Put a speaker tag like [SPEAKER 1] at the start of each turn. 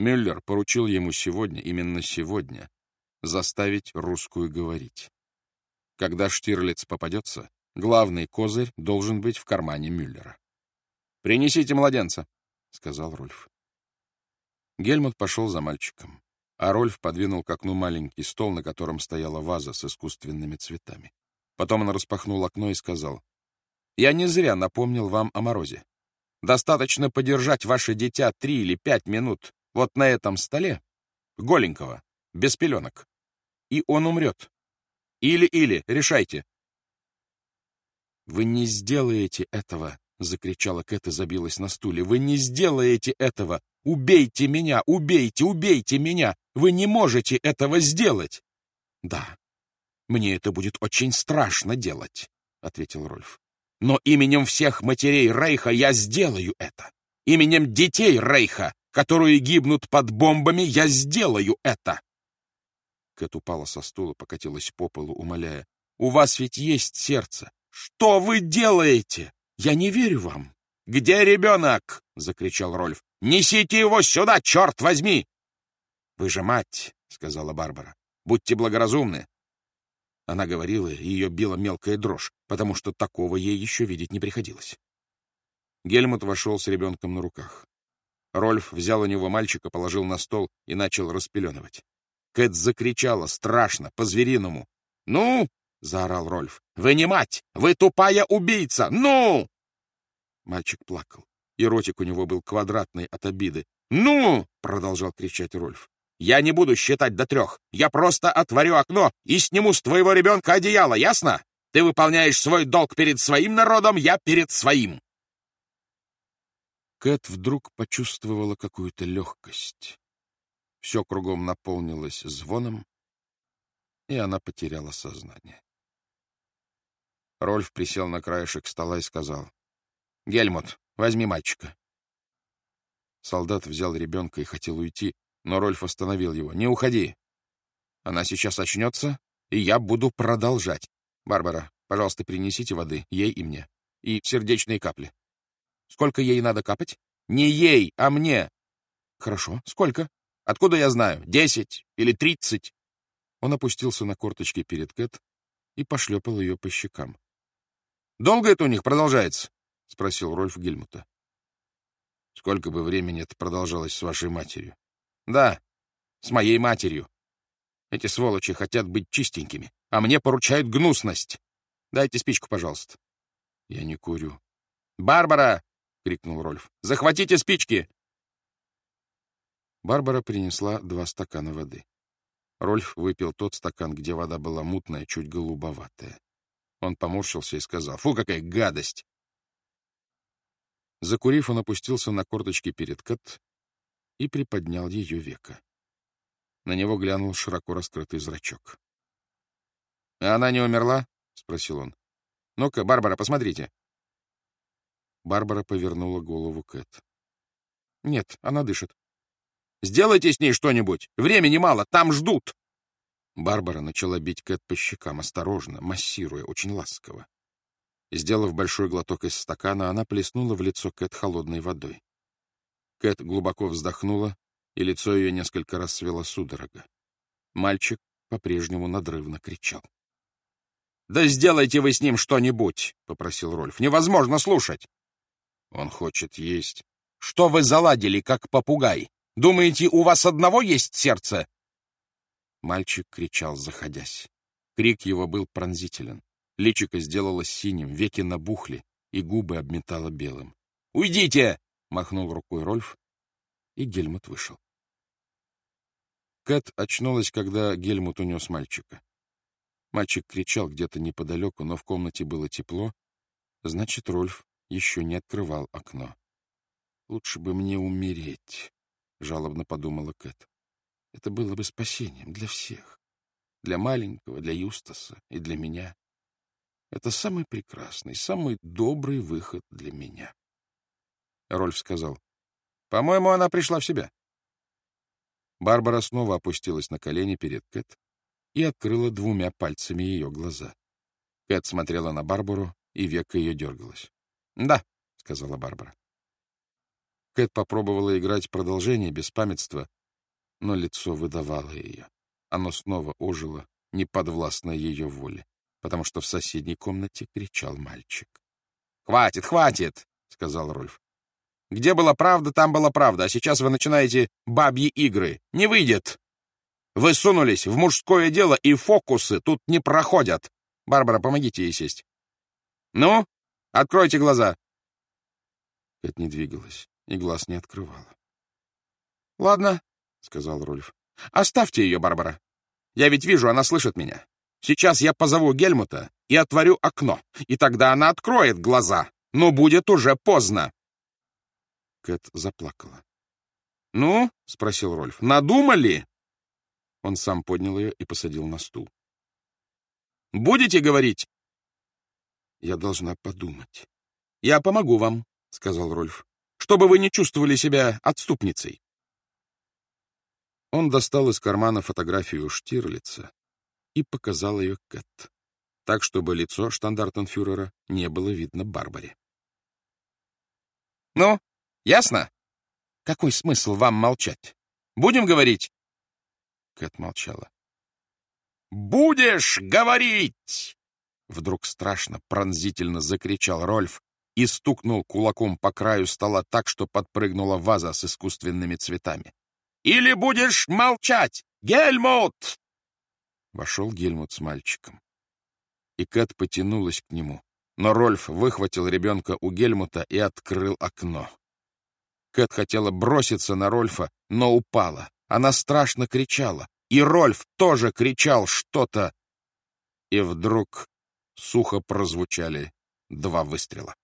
[SPEAKER 1] Мюллер поручил ему сегодня, именно сегодня, заставить русскую говорить. Когда Штирлиц попадется, главный козырь должен быть в кармане Мюллера. «Принесите младенца», — сказал Рольф. Гельмут пошел за мальчиком, а Рольф подвинул к окну маленький стол, на котором стояла ваза с искусственными цветами. Потом он распахнул окно и сказал, «Я не зря напомнил вам о морозе. Достаточно подержать ваше дитя три или пять минут вот на этом столе, голенького, без пеленок, и он умрет. Или-или, решайте. «Вы не сделаете этого!» — закричала Кэт и забилась на стуле. «Вы не сделаете этого! Убейте меня! Убейте! Убейте меня! Вы не можете этого сделать!» «Да, мне это будет очень страшно делать», — ответил Рольф. «Но именем всех матерей Рейха я сделаю это! Именем детей Рейха которые гибнут под бомбами, я сделаю это!» Кэт упала со стула, покатилась по полу, умоляя. «У вас ведь есть сердце! Что вы делаете? Я не верю вам!» «Где ребенок?» — закричал Рольф. «Несите его сюда, черт возьми!» «Вы же мать!» — сказала Барбара. «Будьте благоразумны!» Она говорила, и ее била мелкая дрожь, потому что такого ей еще видеть не приходилось. Гельмут вошел с ребенком на руках. Рольф взял у него мальчика, положил на стол и начал распеленывать. Кэт закричала страшно, по-звериному. «Ну!» — заорал Рольф. «Вы не мать! Вы тупая убийца! Ну!» Мальчик плакал, и ротик у него был квадратный от обиды. «Ну!» — продолжал кричать Рольф. «Я не буду считать до трех. Я просто отворю окно и сниму с твоего ребенка одеяло, ясно? Ты выполняешь свой долг перед своим народом, я перед своим!» Кэт вдруг почувствовала какую-то легкость. Все кругом наполнилось звоном, и она потеряла сознание. Рольф присел на краешек стола и сказал, «Гельмут, возьми мальчика». Солдат взял ребенка и хотел уйти, но Рольф остановил его. «Не уходи. Она сейчас очнется, и я буду продолжать. Барбара, пожалуйста, принесите воды, ей и мне, и сердечные капли. Сколько ей надо капать? Не ей, а мне. Хорошо. Сколько? Откуда я знаю? Десять или тридцать? Он опустился на корточки перед Кэт и пошлепал ее по щекам. «Долго это у них продолжается?» — спросил Рольф Гельмута. «Сколько бы времени это продолжалось с вашей матерью?» «Да, с моей матерью. Эти сволочи хотят быть чистенькими, а мне поручают гнусность. Дайте спичку, пожалуйста». «Я не курю». «Барбара, — крикнул Рольф. «Захватите спички!» Барбара принесла два стакана воды. Рольф выпил тот стакан, где вода была мутная, чуть голубоватая. Он поморщился и сказал, «Фу, какая гадость!» Закурив, он опустился на корточки перед Кэт и приподнял ее века. На него глянул широко раскрытый зрачок. «А она не умерла?» — спросил он. «Ну-ка, Барбара, посмотрите». Барбара повернула голову Кэт. «Нет, она дышит». «Сделайте с ней что-нибудь! Времени мало, там ждут!» Барбара начала бить Кэт по щекам, осторожно, массируя, очень ласково. Сделав большой глоток из стакана, она плеснула в лицо Кэт холодной водой. Кэт глубоко вздохнула, и лицо ее несколько раз свело судорога. Мальчик по-прежнему надрывно кричал. «Да сделайте вы с ним что-нибудь!» — попросил Рольф. «Невозможно слушать!» Он хочет есть. Что вы заладили, как попугай? Думаете, у вас одного есть сердце? Мальчик кричал, заходясь. Крик его был пронзителен. Личико сделалось синим, веки набухли, и губы обметало белым. «Уйдите!» — махнул рукой Рольф, и Гельмут вышел. Кэт очнулась, когда Гельмут унес мальчика. Мальчик кричал где-то неподалеку, но в комнате было тепло. Значит, Рольф еще не открывал окно. «Лучше бы мне умереть», — жалобно подумала Кэт. «Это было бы спасением для всех. Для маленького, для Юстаса и для меня. Это самый прекрасный, самый добрый выход для меня». Рольф сказал. «По-моему, она пришла в себя». Барбара снова опустилась на колени перед Кэт и открыла двумя пальцами ее глаза. Кэт смотрела на Барбару, и века ее дергалось. — Да, — сказала Барбара. Кэт попробовала играть продолжение без памятства, но лицо выдавало ее. Оно снова ожило, не подвластно ее воле, потому что в соседней комнате кричал мальчик. — Хватит, хватит! — сказал Рольф. — Где была правда, там была правда, а сейчас вы начинаете бабьи игры. Не выйдет! Вы сунулись в мужское дело, и фокусы тут не проходят. Барбара, помогите ей сесть. — Ну, откройте глаза. Кэт не двигалась и глаз не открывала. — Ладно, — сказал Рольф. — Оставьте ее, Барбара. Я ведь вижу, она слышит меня. Сейчас я позову Гельмута и отворю окно, и тогда она откроет глаза, но будет уже поздно. Кэт заплакала. — Ну, — спросил Рольф, — надумали? Он сам поднял ее и посадил на стул. — Будете говорить? — Я должна подумать. — Я помогу вам, — сказал Рольф, — чтобы вы не чувствовали себя отступницей. Он достал из кармана фотографию Штирлица и показал ее Кэт, так, чтобы лицо штандартенфюрера не было видно Барбаре. «Ну, ясно? Какой смысл вам молчать? Будем говорить?» Кэт молчала. «Будешь говорить!» Вдруг страшно, пронзительно закричал Рольф и стукнул кулаком по краю стола так, что подпрыгнула ваза с искусственными цветами. Или будешь молчать, Гельмут!» Вошел Гельмут с мальчиком. И Кэт потянулась к нему, но Рольф выхватил ребенка у Гельмута и открыл окно. Кэт хотела броситься на Рольфа, но упала. Она страшно кричала, и Рольф тоже кричал что-то. И вдруг сухо прозвучали два выстрела.